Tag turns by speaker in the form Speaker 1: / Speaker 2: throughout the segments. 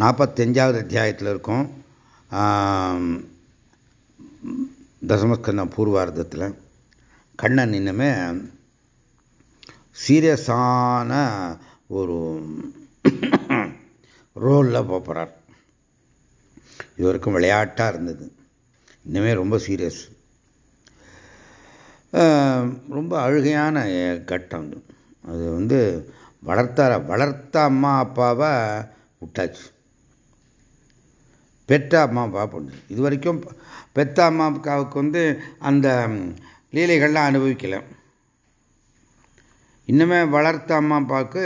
Speaker 1: நாற்பத்தஞ்சாவது அத்தியாயத்தில் இருக்கும். தசமஸ்கந்தம் பூர்வார்த்தத்தில். கண்ணன் இன்னுமே சீரியஸான ஒரு ரோலில் போகிறார் இது வரைக்கும் விளையாட்டாக இருந்தது. இன்னுமே ரொம்ப சீரியஸ். ரொம்ப அழுகையான கட்டம் அது வந்து வளர்த்தார வளர்த்த அம்மா அப்பாவை விட்டாச்சு. பெற்ற அம்மா பொண்ணு. இது வரைக்கும் பெத்த அம்மா அப்பாவுக்கு வந்து அந்த லீலைகள்லாம் அனுபவிக்கல. இன்னுமே வளர்த்த அம்மா அப்பாவுக்கு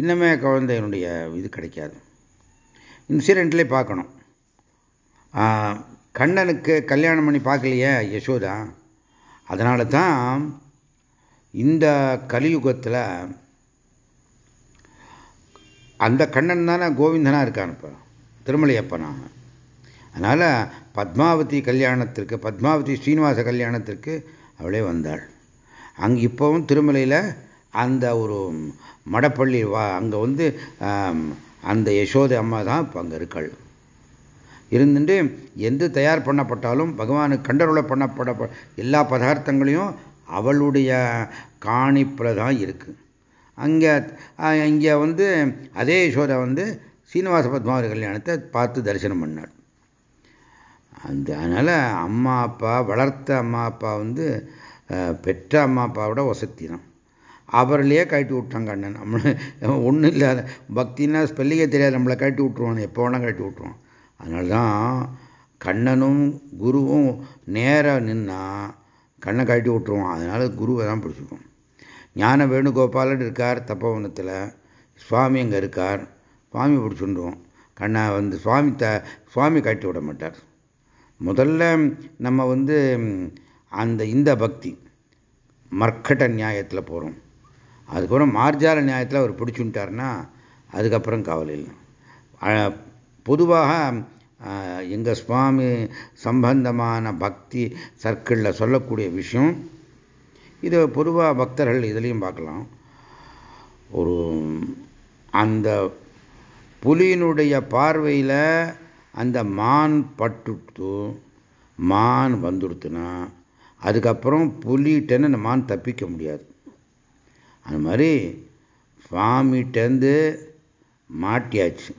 Speaker 1: இன்னுமே குழந்தையினுடைய இது கிடைக்காது. இன்சிடென்ட்லே பார்க்கணும். கண்ணனுக்கு கல்யாணம் பண்ணி பார்க்கலையே யசோதா. அதனால தான் இந்த கலியுகத்தில் அந்த கண்ணன் தானே கோவிந்தனாக இருக்கான் இப்போ திருமலையப்பனாக அதனால் பத்மாவதி கல்யாணத்திற்கு பத்மாவதி ஸ்ரீனிவாச கல்யாணத்திற்கு அவளே வந்தாள். அங்கே இப்போவும் திருமலையில் அந்த ஒரு மடப்பள்ளி வா அங்கே வந்து அந்த யசோதை அம்மா தான் இப்போ அங்கே இருக்காள். இருந்துட்டு எந்த தயார் பண்ணப்பட்டாலும் பகவானுக்கு கண்டருளை பண்ணப்பட எல்லா பதார்த்தங்களையும் அவளுடைய காணிப்பில் தான் இருக்குது அங்கே இங்கே வந்து அதே யசோதா வந்து சீனிவாச பத்மாவதி கல்யாணத்தை பார்த்து தரிசனம் பண்ணாள் அந்த அதனால் அம்மா அப்பா வளர்த்த அம்மா அப்பா வந்து பெற்ற அம்மா அப்பாவோட வசதி தான். அவர்லேயே கழட்டி விட்டாங்க அண்ணன். நம்மளை ஒன்றும் இல்லாத பக்தின்னா ஸ்பெல்லிங்கே தெரியாது. நம்மளை கட்டி விட்ருவான் எப்போ வேணால் கட்டி விட்ருவான் அதனால தான் கண்ணனும் குருவும் நேராக நின்னா கண்ணை கழட்டி விட்ருவான் அதனால் குருவை தான் பிடிச்சிக்கும். ஞான வேணுகோபாலன் இருக்கார் தப்பவனத்தில். சுவாமி அங்கே இருக்கார். சுவாமி பிடிச்சுடுவோம் கண்ணை வந்து சுவாமி த சுவாமி கட்டி விட மாட்டார். முதல்ல நம்ம வந்து அந்த இந்த பக்தி மர்க்கட்ட நியாயத்தில் போகிறோம் அதுக்கப்புறம் மார்ஜால நியாயத்தில் அவர் பிடிச்சுட்டார்னா அதுக்கப்புறம் கவலை இல்லை. பொதுவாக எங்கள் சுவாமி சம்பந்தமான பக்தி சர்க்கிளில் சொல்லக்கூடிய விஷயம் இது பொதுவாக பக்தர்கள் இதுலேயும் பார்க்கலாம். ஒரு அந்த புலியினுடைய பார்வையில் அந்த மான் பட்டுட்டு மான் வந்துடுத்துனா அதுக்கப்புறம் புலிகிட்டேன்னு அந்த மான் தப்பிக்க முடியாது. அது மாதிரி சுவாமிகிட்டேருந்து மாட்டியாச்சு.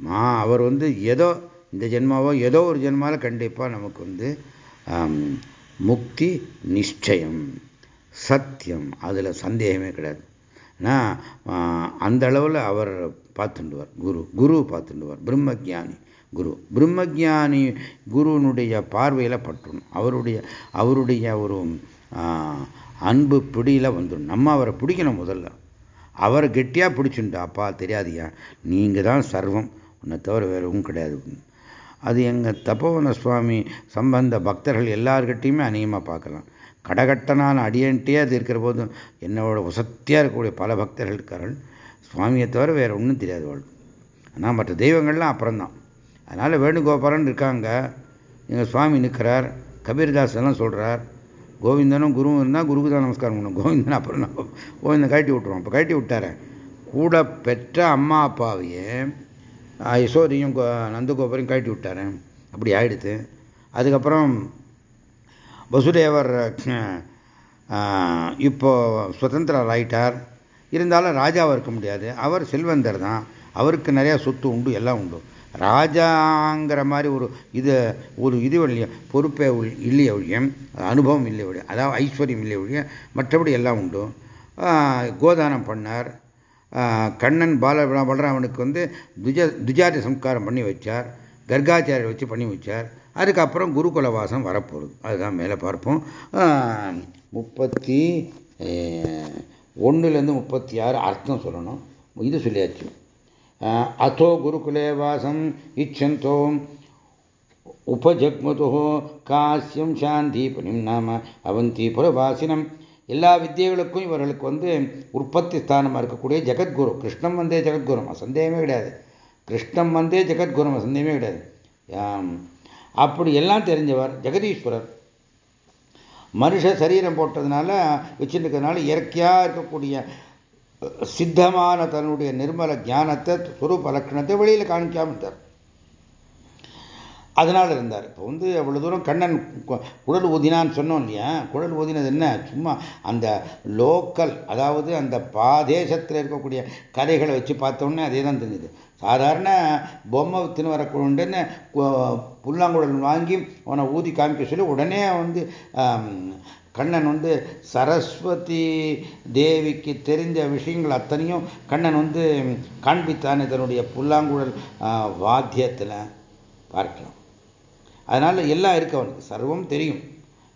Speaker 1: மா அவர் வந்து ஏதோ இந்த ஜென்மாவோ ஏதோ ஒரு ஜென்மாவில் கண்டிப்பாக நமக்கு வந்து முக்தி நிச்சயம் சத்தியம் அதில் சந்தேகமே கிடையாது. அந்த அளவில் அவர் பார்த்துடுவார் குரு குரு பார்த்துடுவார் பிரம்மஜானி. குரு. பிரம்மஜானி குருனுடைய பார்வையில் பட்டுணும். அவருடைய அவருடைய ஒரு அன்பு பிடியில் வந்துடும் நம்ம அவரை பிடிக்கணும் முதல்ல. அவரை கெட்டியாக பிடிச்சுட்டா அப்பா தெரியாதியா? நீங்கள் தான் சர்வம். உன்னை தவிர வேறு கிடையாது. அது எங்கள் தப்போவன சுவாமி சம்பந்த பக்தர்கள் எல்லார்கிட்டையுமே அநேகமாக பார்க்கலாம். கடகட்டனான அடியன்ட்டே அது இருக்கிற போதும் என்னோட வசத்தியாக இருக்கக்கூடிய பல பக்தர்கள் இருக்கார்கள். சுவாமியை தவிர வேறு ஒன்றும் தெரியாது வாழ்க்கை. ஆனால் மற்ற தெய்வங்கள்லாம் அப்புறம்தான். அதனால் வேணுகோபாலன் இருக்காங்க. எங்கள் சுவாமி நிற்கிறார் கபீர்தாஸ் எல்லாம் சொல்கிறார் கோவிந்தனும் குருவும் இருந்தால் குருக்கு தான் நமஸ்காரம் பண்ணணும். கோவிந்தன் அப்புறம் நம்ம கோவிந்தன் கழட்டி விட்டுருவோம் இப்போ கழட்டி விட்டார. கூட பெற்ற அம்மா அப்பாவையே யசோதையும் நந்தகோபுரையும் கழட்டி விட்டாரு. அப்படி ஆயிடுத்து அதுக்கப்புறம் வசுதேவர் இப்போ சுதந்திரர் ஆயிட்டார். இருந்தாலும் ராஜாவாக இருக்க முடியாது. அவர் செல்வந்தர் தான். அவருக்கு நிறையா சொத்து உண்டு எல்லாம் உண்டு. ராஜாங்கிற மாதிரி ஒரு இது ஒரு இது இல்லையா பொறுப்பே இல்லைய ஒழியம் அனுபவம் இல்லை ஒழிய அதாவது ஐஸ்வர்யம் இல்லை ஒழியம் மற்றபடி எல்லாம் உண்டு. கோதானம் பண்ணார். கண்ணன் பால பலராமனுக்கு வந்து துஜ துஜாதி சம்ஸ்காரம் பண்ணி வச்சார். கர்காச்சாரியர் வச்சு பண்ணி வச்சார். அதுக்கப்புறம் குருகுல வாசம் வரப்போகுது. அதுதான் மேலே பார்ப்போம். முப்பத்தி ஒன்றுலேருந்து முப்பத்தி ஆறு அர்த்தம் சொல்லணும். இது சொல்லியாச்சு. अथो गुरुकुले वासम् इच्छन्तो उपजग्मतो காசியம் சாந்தீபனிம் நாம அவந்திபுரவாசினம் எல்லா வித்தியைகளுக்கும் இவர்களுக்கு வந்து உற்பத்தி ஸ்தானமாக இருக்கக்கூடிய ஜெகத்குரு கிருஷ்ணம் வந்தே ஜெகத்குரு சந்தேகமே கிடையாது கிருஷ்ணம் வந்தே ஜெகத்குரு சந்தேகமே கிடையாது அப்படி எல்லாம் தெரிஞ்சவர் ஜெகதீஸ்வரர் மனுஷ சரீரம் போட்டதுனால வச்சுருக்கிறதுனால இயற்கையாக இருக்கக்கூடிய சித்தமான தன்னுடைய நிர்மல ஞானத்தை சுரூப லட்சணத்தை வெளியில் காணிக்காம இருந்தார். அதனால் இருந்தார். இப்போ வந்து அவ்வளோ தூரம் கண்ணன் குழல் ஊதினான்னு சொன்னோம் இல்லையா? குழல் ஊதினது என்ன? சும்மா அந்த லோக்கல் அதாவது அந்த பாதேசத்தில் இருக்கக்கூடிய கதைகளை வச்சு பார்த்தோன்னே அதே தான் தெரிஞ்சுது. சாதாரண பொம்மை வித்துன்னு வரக்கூடன்னு புல்லாங்குழல் வாங்கி அவனை ஊதி காமிக்க சொல்லி உடனே வந்து கண்ணன் வந்து சரஸ்வதி தேவிக்கு தெரிந்த விஷயங்கள் அத்தனையும் கண்ணன் வந்து காண்பித்தானே தன்னுடைய புல்லாங்குழல் வாத்தியத்தில் பார்க்கலாம். அதனால் எல்லாம் இருக்கு அவனுக்கு. சர்வம் தெரியும்.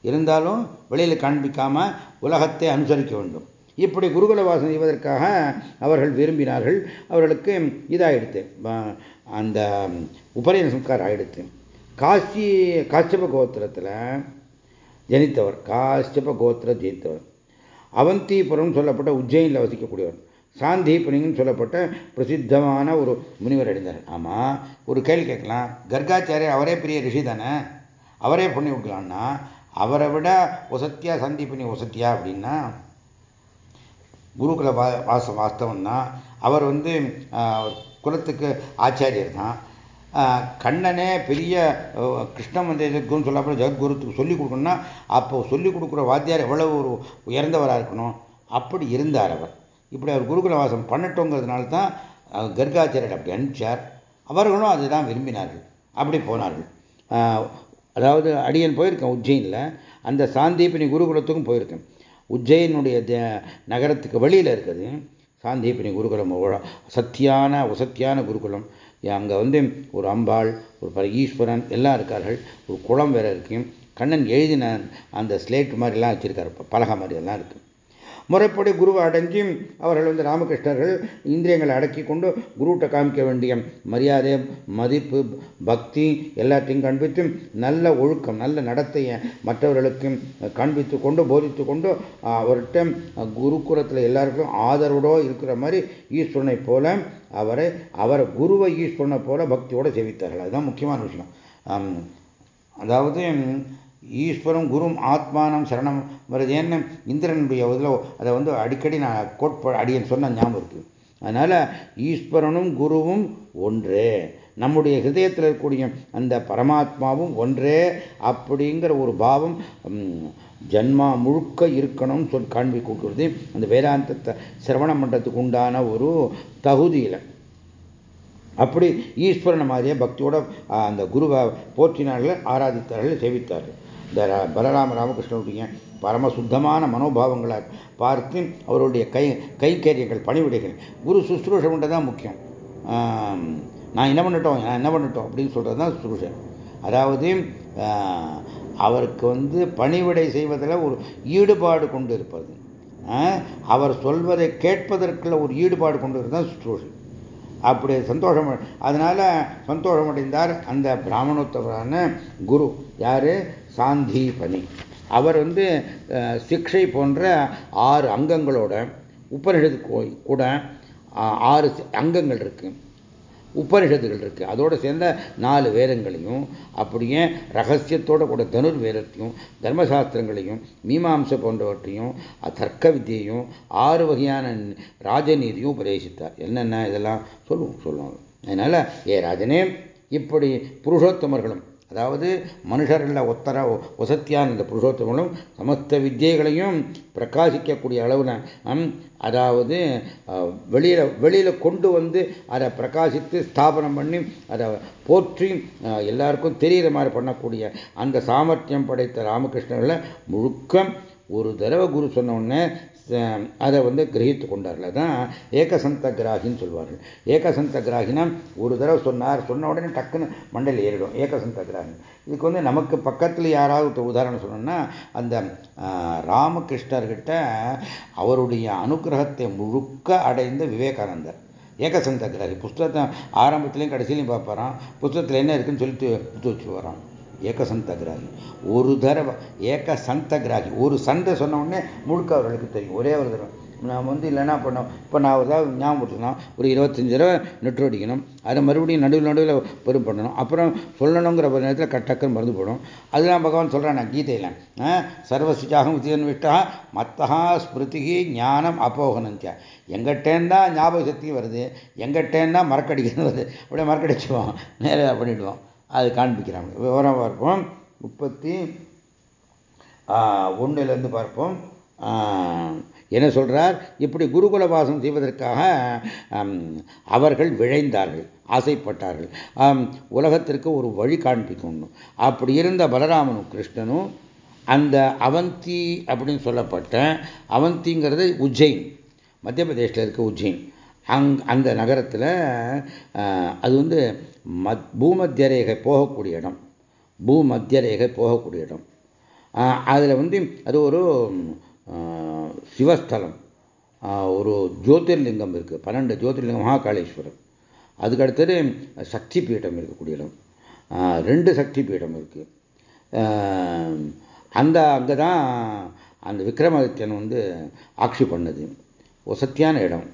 Speaker 1: இருந்தாலும் வெளியில் காண்பிக்காம உலகத்தை அனுசரிக்க வேண்டும். இப்படி குருகுல வாசம் செய்வதற்காக அவர்கள் விரும்பினார்கள். அவர்களுக்கு இதாகிடுத்து அந்த உபநயன சம்ஸ்காரம் ஆகிடுத்து காசி காஷ்யப கோத்திரத்தில் ஜனித்தவர். காஷ்யப கோத்திர ஜெயித்தவர் அவந்திபுரம் சொல்லப்பட்ட உஜ்ஜயினில் வசிக்கக்கூடியவர். சாந்தீபனின்னு சொல்லப்பட்ட பிரசித்தமான ஒரு முனிவர் அடைந்தார். ஆமாம் ஒரு கேள்வி கேட்கலாம். கர்காச்சாரியர் அவரே பெரிய ரிஷி தானே? அவரே பண்ணி விடலான்னா அவரை விட ஒசத்தியா சந்தீபனி ஒசத்தியா அப்படின்னா குருகுல வா வாச வாஸ்தவம் தான் அவர் வந்து குலத்துக்கு ஆச்சாரியர் தான். கண்ணனே பெரிய கிருஷ்ண மந்திரத்துக்குன்னு சொல்லப்போ ஜெகத்குருத்துக்கு சொல்லிக் கொடுக்கணும்னா அப்போ சொல்லிக் கொடுக்குற வாத்தியார் எவ்வளவு ஒரு உயர்ந்தவராக இருக்கணும்? அப்படி இருந்தார் அவர். இப்படி அவர் குருகுல வாசம் பண்ணட்டோங்கிறதுனால தான் கர்காச்சாரியர் அப்படி அனுப்பிச்சார். அவர்களும் அதுதான் விரும்பினார்கள். அப்படி போனார்கள். அதாவது அடியன் போயிருக்கேன் உஜ்ஜயினில் அந்த சாந்தீபினி குருகுலத்துக்கும் போயிருக்கேன். உஜ்ஜயினுடைய நகரத்துக்கு வெளியில் இருக்குது. சாந்தீபினி குருகுலம் சத்தியான உசத்தியான குருகுலம். அங்கே வந்து ஒரு அம்பாள் ஒரு ஈஸ்வரன் எல்லாம் இருக்கார்கள். ஒரு குளம் வேற இருக்கு. கண்ணன் எழுதின அந்த ஸ்லேட் மாதிரிலாம் வச்சிருக்காரு. பலகை மாதிரி எல்லாம் இருக்கு. முறைப்படி குருவை அடைஞ்சி அவர்கள் வந்து ராமகிருஷ்ணர்கள் இந்திரியங்களை அடக்கி கொண்டு குருட்டை காமிக்க வேண்டிய மரியாதை மதிப்பு பக்தி எல்லாத்தையும் காண்பித்து நல்ல ஒழுக்கம் நல்ல நடத்தையை மற்றவர்களுக்கு காண்பித்து கொண்டு போதித்து கொண்டு அவர்கிட்ட குருகுலத்தில் எல்லாருக்கும் ஆதரவோட இருக்கிற மாதிரி ஈஸ்வரனை போல அவரை அவரை குருவை ஈஸ்வரனை போல பக்தியோடு சேவித்தார்கள். அதுதான் முக்கியமான விஷயம். அதாவது ஈஸ்வரம் குரும் ஆத்மானம் சரணம் வருதேன்னு இந்திரனுடைய இதில் அதை வந்து அடிக்கடி நான் கோட் அடியன் சொன்ன ஞாபகம் இருக்கு. அதனால் ஈஸ்வரனும் குருவும் ஒன்றே. நம்முடைய ஹிருதயத்தில் இருக்கக்கூடிய அந்த பரமாத்மாவும் ஒன்றே அப்படிங்கிற ஒரு பாவம் ஜன்மா முழுக்க இருக்கணும்னு சொல் காண்பி கொடுக்குறது அந்த வேதாந்தத்தை சிரவணம் பண்ணுறதுக்கு உண்டான ஒரு தகுதியில். அப்படி ஈஸ்வரனை மாதிரியே பக்தியோட அந்த குருவை போற்றினார்கள் ஆராதித்தார்கள் சேவித்தார்கள். இந்த பலராம ராமகிருஷ்ணனுடைய பரம சுத்தமான மனோபாவங்களை பார்த்து அவருடைய கை கைக்கரியங்கள் பணிவிடைகள் குரு சுசுரூஷம் தான் முக்கியம். நான் என்ன பண்ணட்டோம் நான் என்ன பண்ணட்டோம் அப்படின்னு சொல்கிறது தான் சுஷ்ரூஷன் அதாவது அவருக்கு வந்து பணிவிடை செய்வதில் ஒரு ஈடுபாடு கொண்டு இருப்பது. அவர் சொல்வதை கேட்பதற்குள்ள ஒரு ஈடுபாடு கொண்டு இருந்தால் சுஷ்ரூஷன் அப்படி சந்தோஷம் அதனால சந்தோஷம் அடைந்தார் அந்த பிராமணோத்தவரான குரு. யாரு? சாந்தீபனி. அவர் வந்து சிக்ஷை போன்ற ஆறு அங்கங்களோட உபனிஷத்து கூட ஆறு அங்கங்கள் இருக்கு. உபனிஷத்துகள் இருக்குது அதோடு சேர்ந்த நாலு வேதங்களையும் அப்படியே ரகசியத்தோட கூட தனுர் வேதத்தையும் தர்மசாஸ்திரங்களையும் மீமாம்ச போன்றவற்றையும் தர்க்க வித்தியையும் ஆறு வகையான ராஜநீதியும் உபதேசித்தார். என்னென்ன இதெல்லாம்? சொல்லுவோம் சொல்லுவாங்க அதனால் ஏ ராஜனே இப்படி புருஷோத்தமர்களும் அதாவது மனுஷரில் ஒத்தர வசத்தியான இந்த புருஷோத்தமனும் சமஸ்த வித்தியைகளையும் பிரகாசிக்கக்கூடிய அளவுன அதாவது வெளியில் வெளியில் கொண்டு வந்து அதை பிரகாசித்து ஸ்தாபனம் பண்ணி அதை போற்றி எல்லாருக்கும் தெரிகிற மாதிரி பண்ணக்கூடிய அந்த சாமர்த்தியம் படைத்த ராமகிருஷ்ணர்களை முழுக்க ஒரு தடவை குரு சொன்ன உடனே அதை வந்து கிரகித்து கொண்டார்கள். தான் ஏகசந்த கிராகின்னு சொல்வார்கள். ஏகசந்த கிராகினா ஒரு தடவை சொன்னார் சொன்ன உடனே டக்குன்னு மண்டல் ஏறிடும். ஏகசந்த கிராகி இதுக்கு வந்து நமக்கு பக்கத்தில் யாராவது உதாரணம் சொன்னோம்னா அந்த ராமகிருஷ்ணர்கிட்ட அவருடைய அனுகிரகத்தை முழுக்க அடைந்த விவேகானந்தர். ஏகசந்த கிராகி புஸ்தகத்தை ஆரம்பத்துலேயும் கடைசியிலையும் பார்ப்பாராம். புஸ்தகத்தில் என்ன இருக்குன்னு சொல்லிட்டு புத்து வச்சு வரான் ஏகசந்த கிராகி ஒரு தடவை ஏக சந்த கிராகி ஒரு சண்டை சொன்ன உடனே முழுக்க அவர்களுக்கு தெரியும். ஒரே ஒரு தடவை. நாம் வந்து இல்லைன்னா பண்ணோம் இப்போ நான் ஏதாவது ஞாபகப்படுத்தணும் ஒரு இருபத்தஞ்சி தடவை நெட்டு அடிக்கணும். அதை மறுபடியும் நடுவில் நடுவில் பெரும் பண்ணணும். அப்புறம் சொல்லணுங்கிற ஒரு நேரத்தில் கட்டக்கன் மருந்து போடும் அதெல்லாம் பகவான் சொல்கிறேன் நான் கீதையில் சர்வசிஜாகம் விஷ்டா மத்தகா ஸ்மிருதிகி ஞானம் அப்போகனஞ்ச எங்கிட்டேன்னா ஞாபக சக்தி வருது எங்கிட்டேன்னா மறக்கடிக்கிறது வருது. அப்படியே மறக்கடிச்சுவோம் நேராக பண்ணிவிடுவோம் அது காண்பிக்கிறாங்க. விவரம் பார்ப்போம். முப்பத்தி ஒன்றுலேருந்து பார்ப்போம். என்ன சொல்றார்? இப்படி குருகுல வாசம் செய்வதற்காக அவர்கள் விழைந்தார்கள் ஆசைப்பட்டார்கள். உலகத்திற்கு ஒரு வழி காண்பிக்கணும். அப்படி இருந்த பலராமனும் கிருஷ்ணனும் அந்த அவந்தி அப்படின்னு சொல்லப்பட்ட அவந்திங்கிறது உஜ்ஜைன். மத்திய பிரதேசில் இருக்க உஜ்ஜைன். அங் அந்த நகரத்தில் அது வந்து மத் பூமத்திய ரேகை போகக்கூடிய இடம். பூமத்திய ரேகை போகக்கூடிய இடம். அதில் வந்து அது ஒரு சிவஸ்தலம். ஒரு ஜோதிர்லிங்கம் இருக்குது பன்னெண்டு ஜோதிர்லிங்கம் மகாகாளேஸ்வரர். அதுக்கு அடுத்தது சக்தி பீடம் இருக்கக்கூடிய இடம். ரெண்டு சக்தி பீடம் இருக்குது அந்த அங்கே தான் அந்த விக்ரமாதித்யன் வந்து ஆட்சி பண்ணது. வசத்தியான இடம்.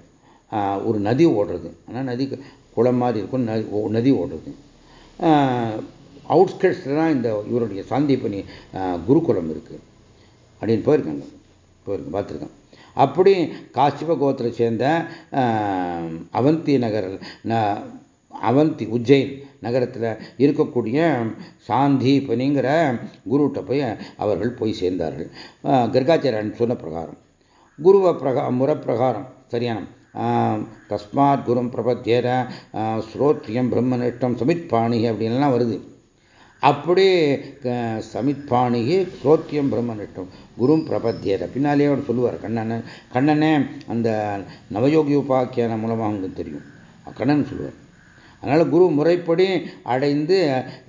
Speaker 1: ஒரு நதி ஓடுறது. ஆனால் நதிக்கு குளம் மாதிரி இருக்கும் நதி ஓடுறது அவுட்ஸ்கட்ஸில் தான் இந்த இவருடைய சாந்திப்பணி குருகுலம் இருக்குது அப்படின்னு போயிருக்காங்க. போயிருக்கேன் பார்த்துருக்கேன். அப்படி காசிப கோத்திரை சேர்ந்த அவந்தி நகர் அவந்தி உஜ்ஜைன் நகரத்தில் இருக்கக்கூடிய சாந்தீபனிங்கிற குருட்ட போய் அவர்கள் போய் சேர்ந்தார்கள். கர்காச்சாரியன் சொன்ன பிரகாரம். குருவ பிரகா முறப்பிரகாரம். சரியான தஸ்மாத் குரும் பிரபத்தியர ஸ்ரோத்ரியம் பிரம்மனிஷ்டம் சமித்பாணி அப்படின்லாம் வருது. அப்படி சமித்பாணிகி ஸ்ரோத்தியம் பிரம்மனிஷ்டம் குரும் பிரபத்தியர பின்னாலே அவர் சொல்லுவார் கண்ணன் கண்ணனே அந்த நவயோகி உபாக்கியான மூலமாக அவங்களுக்கு தெரியும். கண்ணன் சொல்லுவார். அதனால் குரு முறைப்படி அடைந்து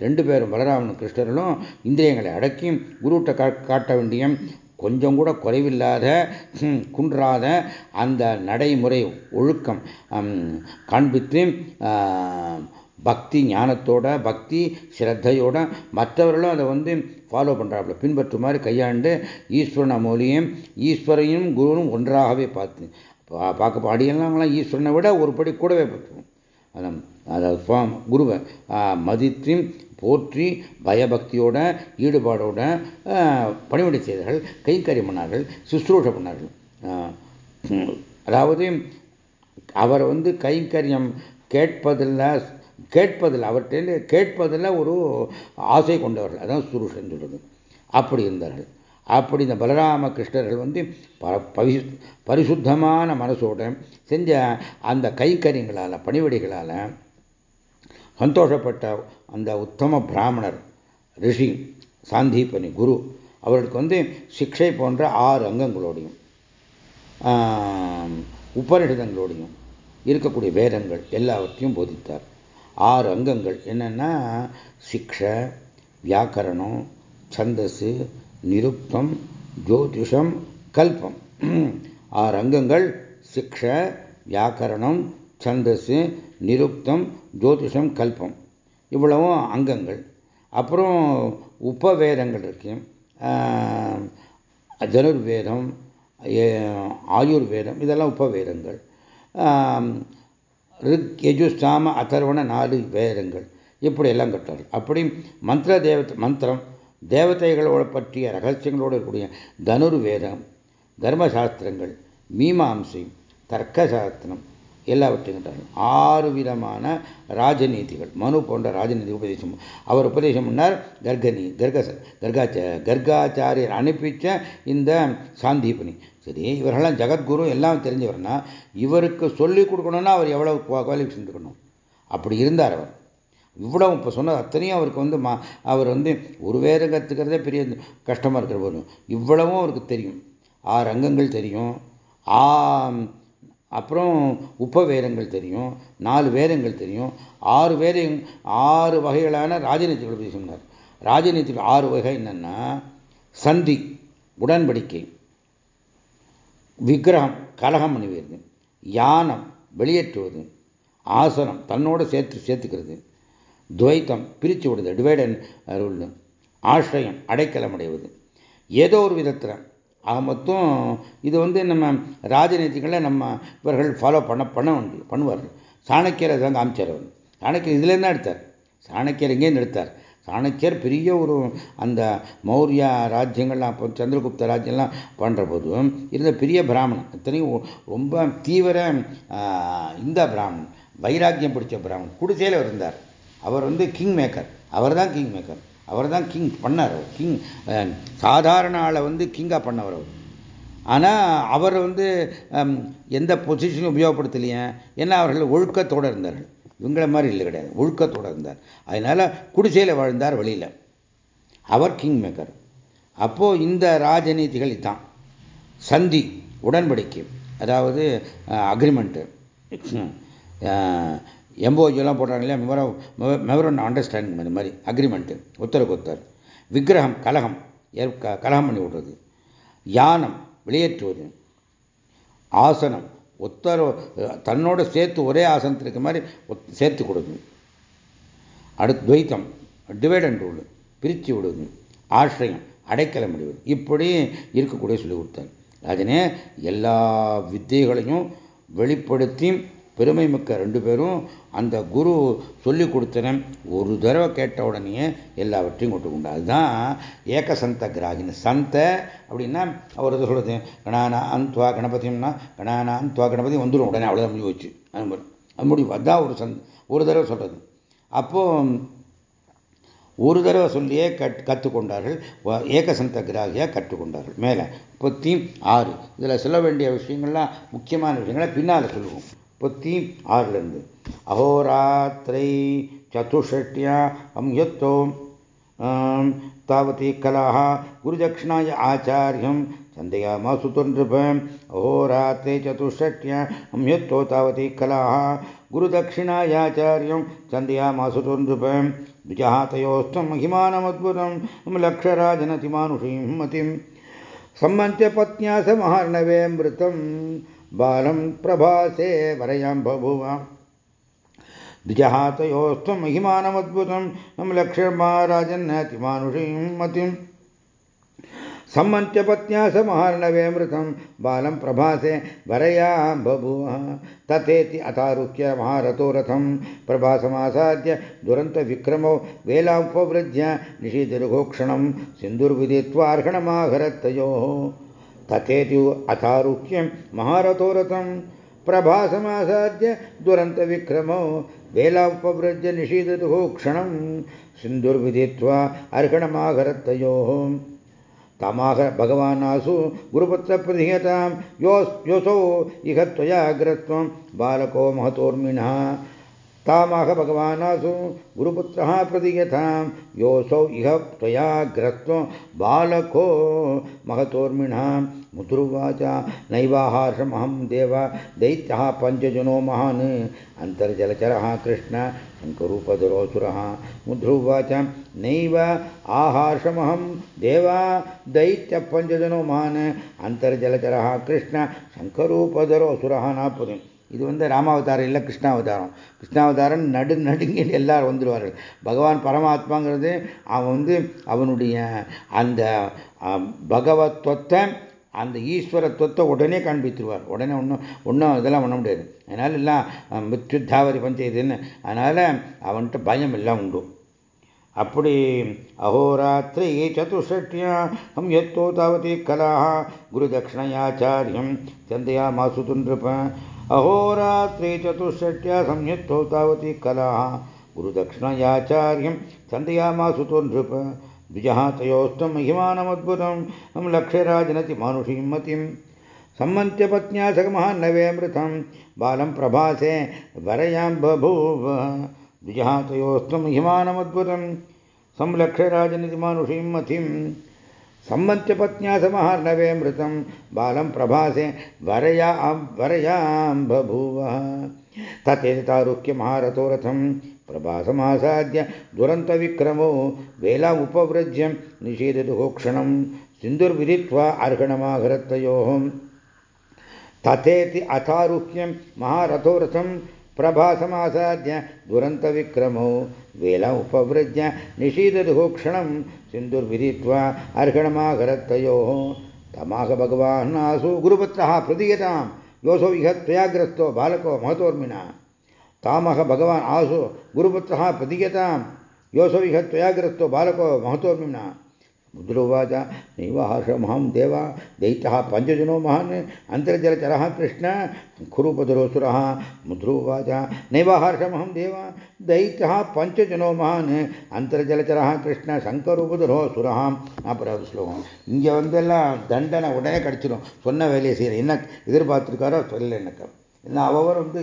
Speaker 1: ரெண்டு பேரும் பலராமனும் கிருஷ்ணர்களும் இந்திரியங்களை அடக்கி குருட்ட காட்ட வேண்டிய கொஞ்சம் கூட குறைவில்லாத குன்றாத அந்த நடைமுறை ஒழுக்கம். காண்பித்து பக்தி ஞானத்தோட பக்தி ஸ்ரத்தையோட மற்றவர்களும் அதை வந்து ஃபாலோ பண்ணுறாப்புல பின்பற்று மாதிரி கையாண்டு ஈஸ்வரன் மொழியும் ஈஸ்வரையும் குருவும் ஒன்றாகவே பார்த்து பார்க்க அடியெல்லாம் ஈஸ்வரனை விட ஒரு படி கூடவே பற்றுவோம் அதாவது அதாவது குருவை மதித்து போற்றி பயபக்தியோட ஈடுபாடோட பணிவிடை செய்தார்கள் கைங்கறி பண்ணார்கள் சுசுரூஷ பண்ணார்கள் அதாவது அவர் வந்து கைங்கரியம் கேட்பதில் கேட்பதில் அவர்கிட்ட கேட்பதில் ஒரு ஆசை கொண்டவர்கள். அதான் சுருஷன் சொல்றது. அப்படி இருந்தார்கள் அப்படி இந்த பலராம கிருஷ்ணர்கள் வந்து பரிசுத்தமான மனசோட செஞ்ச அந்த கைக்கரியங்களால் பணிவடிகளால் சந்தோஷப்பட்ட அந்த உத்தம பிராமணர் ரிஷி சாந்தீபனி குரு அவர்களுக்கு வந்து சிக்ஷை போன்ற ஆறு அங்கங்களோடையும் உபனிஷதங்களோடையும் இருக்கக்கூடிய வேதங்கள் எல்லாவற்றையும் போதித்தார். ஆறு அங்கங்கள் என்னென்னா சிக்ஷ வியாக்கரணம் சந்தசு நிருப்தம் ஜோதிஷம் கல்பம். ஆறு அங்கங்கள் சிக்ஷ வியாக்கரணம் சந்தசு நிருப்தம் ஜோதிஷம் கல்பம். இவ்வளவும் அங்கங்கள். அப்புறம் உபவேதங்கள் இருக்கு. தனுர்வேதம் ஆயுர்வேதம் இதெல்லாம் உபவேதங்கள். ரிக் யஜுஸ்தாம அதர்வண நாலு வேதங்கள். இப்படி எல்லாம் கட்டார்கள் அப்படி மந்திர தேவத்தை மந்திரம் தேவதைகளோட பற்றிய ரகசியங்களோடு இருக்கக்கூடிய தனுர்வேதம் தர்மசாஸ்திரங்கள் மீமாம்சை தர்க்கசாஸ்திரம் எல்லாவற்றையும் ஆறு விதமான ராஜநீதிகள். மனு போன்ற ராஜநீதி உபதேசம். அவர் உபதேசம் பண்ணார் கர்கனி கர்கச கர்காச்ச கர்காச்சாரியர் அனுப்பிச்ச இந்த சாந்தீபனி சரி இவர்களெல்லாம் ஜெகத்குரு எல்லாம் தெரிஞ்சவர்னா இவருக்கு சொல்லிக் கொடுக்கணும்னா அவர் எவ்வளவு குவாலிஃபிகேஷன் இருக்கணும் அப்படி இருந்தார் அவர். இவ்வளவு இப்போ சொன்னது அத்தனையும் அவருக்கு வந்து மா அவர் வந்து ஒரு வேறு கற்றுக்கிறதே பெரிய கஷ்டமாக இருக்கிற போதும் இவ்வளவும் அவருக்கு தெரியும். ஆறு அங்கங்கள் தெரியும். ஆ அப்புறம் உப வேதங்கள் தெரியும் நாலு வேதங்கள் தெரியும். ஆறு வேத ஆறு வகைகளான ராஜநீதிகளை பற்றி சொன்னார். ராஜநீதிகள் ஆறு வகை என்னன்னா சந்தி உடன்படிக்கை விக்கிரகம் கலகம் அணிவது யானம் வெளியேற்றுவது ஆசனம் தன்னோட சேர்த்து சேர்த்துக்கிறது துவைத்தம் பிரித்து விடுது டிவைட் அண்ட் ரூல் ஆசிரியம் அடைக்கலம் அடைவது. ஏதோ ஒரு விதத்தில் ஆக மொத்தம் இது வந்து நம்ம ராஜநீதிகளை நம்ம இவர்கள் ஃபாலோ பண்ண பண்ண வேண்டிய பண்ணுவார்கள். சாணக்கியர் அதான் காமிச்சார் அவர். சாணக்கியர் இதுலேருந்து எடுத்தார்? சாணக்கியர் எங்கேருந்து எடுத்தார். சாணக்கியர் பெரிய ஒரு அந்த மௌரியா ராஜ்யங்கள்லாம் அப்போ சந்திரகுப்த ராஜ்யம்லாம் பண்ணுற போதும் இருந்த பெரிய பிராமணன் இத்தனையும் ரொம்ப தீவிர இந்த பிராமணன் வைராக்கியம் பிடிச்ச பிராமணன் குடிசையில் இருந்தார். அவர் வந்து கிங் மேக்கர் அவர் தான் கிங் மேக்கர் அவர் தான் கிங் பண்ணார் கிங் சாதாரண ஆளை வந்து கிங்காக பண்ணவர் அவர். ஆனால் அவர் வந்து எந்த பொசிஷனும் உபயோகப்படுத்தலையே ஏன்னா அவர்கள் ஒழுக்கத்தோடு இருந்தார்கள். இவங்கள மாதிரி இல்லை கிடையாது. ஒழுக்கத்தோடு இருந்தார். அதனால் குடிசையில் வாழ்ந்தார் வெளியில். அவர் கிங் மேக்கர் அப்போது இந்த ராஜநீதிகள் தான் சந்தி உடன்படிக்கை. அதாவது அக்ரிமெண்ட்டு எம்போஜிலாம் போடுறாங்க இல்லையா? மெமரோ மெமரோன் அண்டர்ஸ்டாண்டிங் இந்த மாதிரி அக்ரிமெண்ட்டு ஒத்தருக்கு ஒத்தர். விக்கிரகம் கலகம் கலகம் பண்ணி விடுறது. யானம் வெளியேற்றுவது. ஆசனம் ஒத்தர தன்னோட சேர்த்து ஒரே ஆசனத்தில் இருக்க மாதிரி சேர்த்து கொடுக்கும் அடுத்து துவைத்தம் டிவைட் அண்ட் ரூல் பிரித்து விடுவது ஆசிரியம் அடைக்கல முடிவது இப்படி இருக்கக்கூடிய சொல்லி கொடுத்தார். அதனே எல்லா வித்தைகளையும் வெளிப்படுத்தி பெருமை மிக்க ரெண்டு பேரும் அந்த குரு சொல்லி கொடுத்தன ஒரு தடவை கேட்ட உடனே எல்லாவற்றையும் கொண்டு கொண்டு அதுதான் ஏக சந்த கிராகின சந்த அப்படின்னா அவர் இது சொல்றது? கணானா அந்த்வா கணபதினா கணானா அந்த்வா கணபதி வந்துடும் உடனே அவ்வளோதான் முடிவு வச்சு அது முடிவு அதுதான் ஒரு சந்த் ஒரு தடவை சொல்றது. அப்போ ஒரு தடவை சொல்லியே கட் கற்றுக்கொண்டார்கள். ஏகசந்த கிராகியாக கற்றுக்கொண்டார்கள். மேலே. முப்பத்தி ஆறு. இதில் சொல்ல வேண்டிய விஷயங்கள்லாம் முக்கியமான விஷயங்களை பின்னால் சொல்லுவோம். ಪುತ್ತಿ ಆರ್ಲಂದು ಅಹೋರಾತ್ರೈ ಚತುಷ್ಟ್ಯ ಸಂಯುಕ್ತೋ ತಾವತಿ ಕಲಾ ಗುರುದಕ್ಷಿಣಾಯ ಆಚಾರ್ಯಂ ಸಂದೇಹಮಾಸು ನೃಪ ಅಹೋರಾತ್ರೇ ಚತುಷ್ಟ್ಯ ಸಂಯುಕ್ತೋ ತಾವತಿ ಕಲಾ ಗುರುದಕ್ಷಿಣಾಯಾಚಾರ್ಯಂ ಸಂದೇಹಮಾಸು ನೃಪ ದ್ವಿಜಃ ತಯೋಸ್ತಂ ಮಹಿಮಾನಮದ್ಭುತಂ ಲಕ್ಷರಾಜನತಿ ಮಾನುಷೀಂ ಮತಿಂ सम्मन्त्य पत्न्या स महार्णवे मृतम् बालं प्रभासे वरयां बभूव द्विजहातयोस्त्वं महिमानमद्भुतं नं लक्ष्यमाराजन्नतिमानुषीं मतिं सम्मन्त्य पत्न्या समहार्णवे मृतं बालं प्रभासे वरया बभूव तथेति अतारुह्य महारथो रथं प्रभासमासाद्य दुरन्तविक्रमौ वेलामुपवृज्य निषीदरुघोक्षणं सिन्दुर्विदित्वार्हणमाहरत्तयोः तथेति अतारुह्य महारथो रथं प्रभासमासाद्य दुरन्तविक्रमो वेलापव्रज्य निषीदतुः क्षणं सिन्धुर्विदित्वा अर्हणमाघरत्तयोः तमाह भगवानासु गुरुपुत्रप्रधियतां योऽसौ इह त्वयाग्रत्वं बालको महतोर्मिणः तामाह भगवानासु गुरुपुत्रः प्रदीयतां योऽसौ इह त्वयाग्रत्वं बालको महतोर्मिणः मुद्रुवाच नैवाहार्षमहं देव दैत्यः पञ्चजनो महान् अन्तर्जलचरः कृष्ण शङ्करूपधरोऽसुरः मुद्रुवाच नैव आहार्षमहं देव दैत्यपञ्चजनो महान् अन्तर्जलचरः कृष्ण शङ्करूपधरोऽसुरः नापुरी இது வந்து ராமாவதாரம் இல்லை கிருஷ்ணாவதாரம். கிருஷ்ணாவதாரம் நடு நடுங்கிட்டு எல்லாரும் வந்துடுவார்கள் பகவான் பரமாத்மாங்கிறது அவன் வந்து அவனுடைய அந்த பகவத்வத்தை அந்த ஈஸ்வரத்துவத்தை உடனே காண்பித்துருவார். உடனே ஒன்றும் ஒன்றும் இதெல்லாம் பண்ண முடியாது. அதனால எல்லாம் மித்யுத்தாவரி பஞ்சயத்துன்னு அதனால் அவன்கிட்ட பயம் எல்லாம் உண்டு. அப்படி அஹோராத்திரி சதுஷ்டியா ஹம் எத்தோ தாவதி கலாः குருதட்சிணயாச்சாரியம் சந்தயாமாசு துன்றிருப்ப अहोरात्रे चतुष्षट्या संयुक्तौ तावती कलाः गुरुदक्षिणयाचार्यं चन्दयामासुतो नृप द्विजः तयोस्तं महिमानमद्भुतं हम लक्ष्यराजनति मानुषीं मतिं सम्मन्त्य पत्न्या सगमहान्नवेऽमृतं बालं प्रभासे वरयां बभूव द्विजः तयोस्तं महिमानमद्भुतं संलक्ष्य राजनिति मानुषीं मतिम् सम्मन्त्य पत्न्या समहार्णवे मृतं बालं प्रभासे वरया वरयां बभूव तथेतारुह्य महारथो रथं प्रभासमासाद्य दुरन्तविक्रमो वेलामुपव्रज्य निषेधतुः क्षणं सिन्दुर्विदित्वा अर्हणमाघरत्तयोः तथेति अथारुह्यं महारथो रथं ಪ್ರಭಾಸಮಾಸಾದ್ಯ ದುರಂತ ವಿಕ್ರಮೌ ವೇಲ ಉಪವೃಜ್ಯ ನಿಷೀದದು ಕ್ಷಣಂ ಸಿಂಧುರ್ವಿಧಿತ್ವಾ ಅರ್ಹಣಮಾಗರತ್ತಯೋ ತಮಾಹ ಭಗವಾನ್ನಾಸು ಗುರುಪತ್ರಃ ಪ್ರದೀಯತಾಂ ಯೋಸೋ ವಿಹತ್ ಪ್ರಯಾಗ್ರಸ್ಥೋ ಬಾಲಕೋ ಮಹತೋರ್ಮಿಣ ತಾಮಹ ಭಗವಾನ್ ಆಸು ಗುರುಪತ್ರಃ ಪ್ರದೀಯತಾಂ ಯೋಸೋ ವಿಹತ್ ಪ್ರಯಾಗ್ರಸ್ಥೋ ಬಾಲಕೋ ಮಹತೋರ್ಮಿಣ मुद्रोवाच नैव हर्षमहं देवा दैत्यः पञ्चजनो महान् अन्तर्जलचरः कृष्ण कुरुपदरोसुरः मुद्रोवाच नैव हर्षमहं देवा दैत्यः पञ्चजनो महान् அந்தர்ஜலச்சரா கிருஷ்ண சங்கரூபதரோசுரா அப்புறம் ஸ்லோகம் இங்கே வந்தெல்லாம் தண்டனை உடனே கிடச்சிடும் சொன்ன வேலையை செய்கிறேன் என்ன எதிர்பார்த்துருக்காரோ சொல்லலை எனக்கு ஏன்னா அவர் வந்து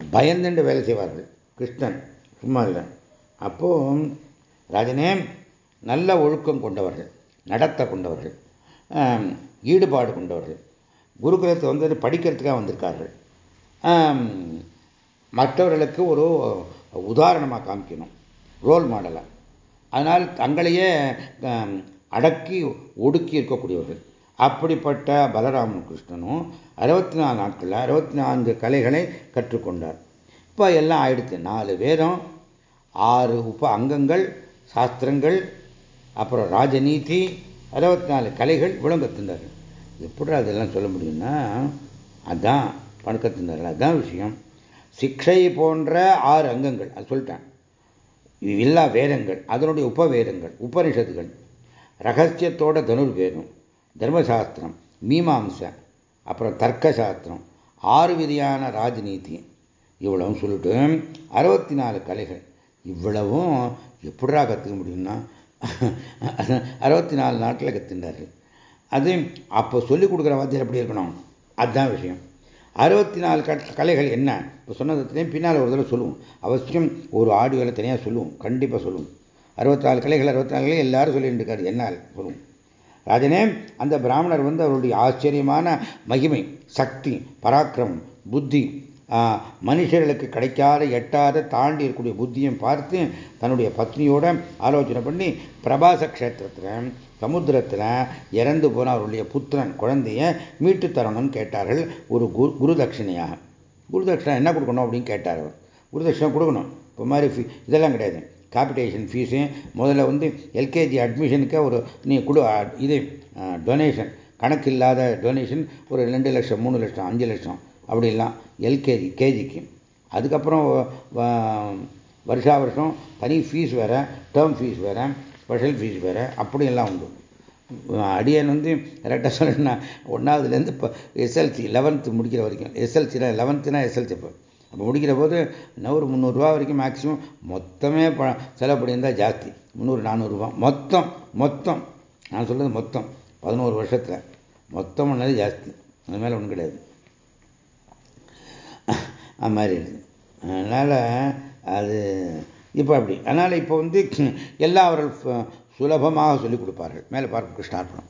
Speaker 1: பயந்துண்டு வேலை செய்வார்கள் கிருஷ்ணன் சும்மா இல்லை அப்போ ராஜனே நல்ல ஒழுக்கம் கொண்டவர்கள் நடத்த கொண்டவர்கள் ஈடுபாடு கொண்டவர்கள். குருகுலத்தை வந்து படிக்கிறதுக்காக வந்திருக்கார்கள். மற்றவர்களுக்கு ஒரு உதாரணமாக காமிக்கணும். ரோல் மாடலாக அதனால் தங்களையே அடக்கி ஒடுக்கி இருக்கக்கூடியவர்கள். அப்படிப்பட்ட பலராம கிருஷ்ணனும் அறுபத்தி நாலு நாட்களில் அறுபத்தி நான்கு கலைகளை கற்றுக்கொண்டார். இப்போ எல்லாம் ஆயிடுச்சு. நாலு வேதம் ஆறு உப அங்கங்கள் சாஸ்திரங்கள் அப்புறம் ராஜநீதி அறுபத்தி நாலு கலைகள் விளங்கத்தினார்கள் எப்படி அதெல்லாம் சொல்ல முடியும்னா அதான் பணக்கத்தினார்கள் அதுதான் விஷயம். சிக்ஷை போன்ற ஆறு அங்கங்கள் அது சொல்லிட்டேன். எல்லா வேதங்கள் அதனுடைய உபவேதங்கள் உபனிஷத்துகள். ரகசியத்தோட தனுர்வேதம் தர்மசாஸ்திரம் மீமாம்சை அப்புறம் தர்க்க சாஸ்திரம் ஆறு விதியான ராஜநீதி. இவ்வளவும் சொல்லிட்டு அறுபத்தி நாலு கலைகள். இவ்வளவும் எப்படா கற்றுக்க முடியும்னா? அறுபத்தி நாலு நாட்டில் கற்றுண்டாரு அது அப்போ சொல்லிக் கொடுக்குற வாத்தியார் எப்படி இருக்கணும்? அதுதான் விஷயம். அறுபத்தி நாலு கலைகள் என்ன? இப்போ சொன்னதுலேயும் பின்னால் ஒரு தடவை சொல்லுவோம். அவசியம் ஒரு ஆடியோவில் தனியாக சொல்லுவோம். கண்டிப்பாக சொல்லுவோம். அறுபத்தி நாலு கலைகள் அறுபத்தி நாலு கலைகள் எல்லாரும் சொல்லிட்டு இருக்காரு என்ன சொல்லுவோம். ராஜனே அந்த பிராமணர் வந்து அவருடைய ஆச்சரியமான மகிமை சக்தி பராக்கிரமம் புத்தி மனுஷர்களுக்கு கிடைக்காத எட்டாத தாண்டி இருக்கக்கூடிய புத்தியும் பார்த்து தன்னுடைய பத்னியோட ஆலோசனை பண்ணி பிரபாச கஷேத்திரத்தில் சமுத்திரத்தில் இறந்து போன அவருடைய புத்திரன் குழந்தைய மீட்டு தரணும்னு கேட்டார்கள் ஒரு குரு குரு தட்சிணையாக குரு என்ன கொடுக்கணும் அப்படின்னு கேட்டார் அவர். குரு கொடுக்கணும். இப்போ மாதிரி ஃபீ இதெல்லாம் கிடையாது. காம்படிஷன் ஃபீஸு முதல்ல வந்து எல்கேஜி அட்மிஷனுக்கு ஒரு நீ கொடு இது டொனேஷன் கணக்கு இல்லாத டொனேஷன் ஒரு ரெண்டு லட்சம் மூணு லட்சம் அஞ்சு லட்சம். அப்படிலாம் எல்கேஜி கேஜிக்கு. அதுக்கப்புறம் வருஷா வருஷம் தனி ஃபீஸ் வேறு டேர்ம் ஃபீஸ் வேறு ஸ்பெஷல் ஃபீஸ் வேறு அப்படியெல்லாம் உண்டு. அடியன் வந்து கரெக்டாக சொல்லணும்னா ஒன்றாவதுலேருந்து இப்போ எஸ்எல்சி லெவன்த்து முடிக்கிற வரைக்கும். எஸ்எல்சினா லெவன்த்துனா எஸ்எல்சி இப்போ அப்போ. முடிக்கிற போது நூறு ஒரு முந்நூறுரூவா வரைக்கும் மேக்ஸிமம் மொத்தமே ப செலப்படி இருந்தால் ஜாஸ்தி. முந்நூறு நானூறுரூவா மொத்தம் மொத்தம். நான் சொல்கிறது மொத்தம். பதினோரு வருஷத்தில். மொத்தம் ஒன்றது ஜாஸ்தி. அது மேலே ஒன்றும் கிடையாது. அது மாதிரி இருக்குது அதனால் அது இப்போ அப்படி. அதனால் இப்போ வந்து எல்லாம் அவர்கள் சுலபமாக சொல்லிக் கொடுப்பார்கள். மேலே பார்க்க கிருஷ்ணார்ப்பணம்